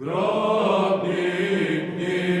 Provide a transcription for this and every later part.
Grod digni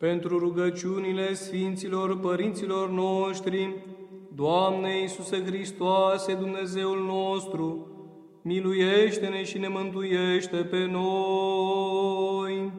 pentru rugăciunile Sfinților Părinților noștri, Doamne Iisuse Hristoase, Dumnezeul nostru, miluiește-ne și ne mântuiește pe noi.